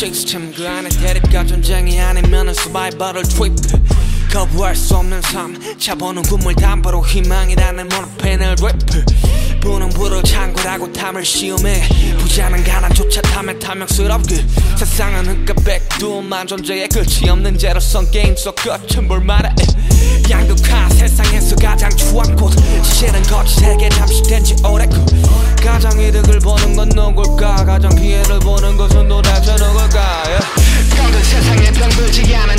시스템 그 안에 대립과 전쟁이 아니면은 서바이벌을 트립 거부할 수 없는 삶 차보는 꿈을 담보로 희망이라는 모노펜을 랩 부는 불을 창고라고 탐을 시험해 부자는 가난조차 탐에 탐욕스럽게 세상은 흑과 백두만 존재의 끝이 없는 제로성 게임 속 끝은 볼말해 보는 건 누굴까 가장 피해를 보는 것은 도대체 누굴까 yeah. 병든 세상에 병들지 않은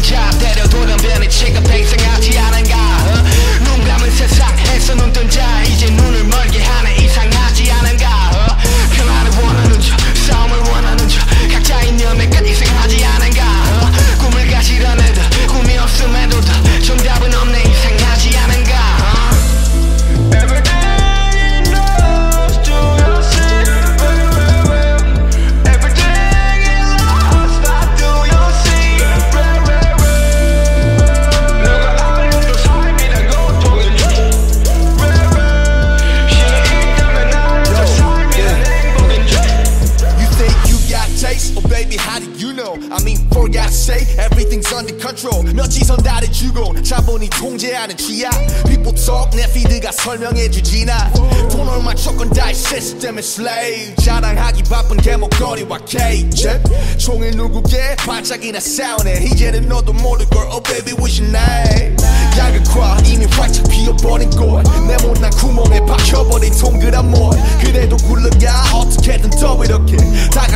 for God's sake, everything's under control. 며칠선 다해주고 자본이 통제하는 취약. People talk, 내 피드가 설명해주지 나. 돈 얼마 조건 다이 시스템의 slave. 자랑하기 바쁜 개목걸이와 케이크. 총을 누구게 반짝이나 싸우네. 이제는 너도 모를 걸. Oh baby, what's your name? 야극화 이미 활짝 피어버린 꽃 내 못난 구멍에 박혀버린 동그란 몰 그래도 굴러가 어떻게든 더 이렇게 다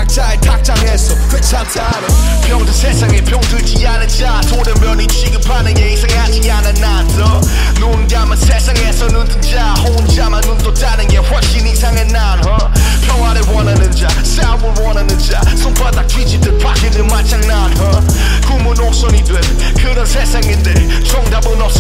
각자의 탁장에서 괜찮다는 병든 세상에 병들지 않은 자. 돌연변이 취급하는 게 이상하지 않아 난더 눈 감은 세상에서 눈뜬 자. 혼자만 눈 떴다는 게 훨씬 이상해 난 huh? 평화를 원하는 자 싸움을 원하는 자. 손바닥 뒤집듯 박히는 마창 난 어? huh? 꿈은 옥선이 된 그런 세상인데 정답은 없어.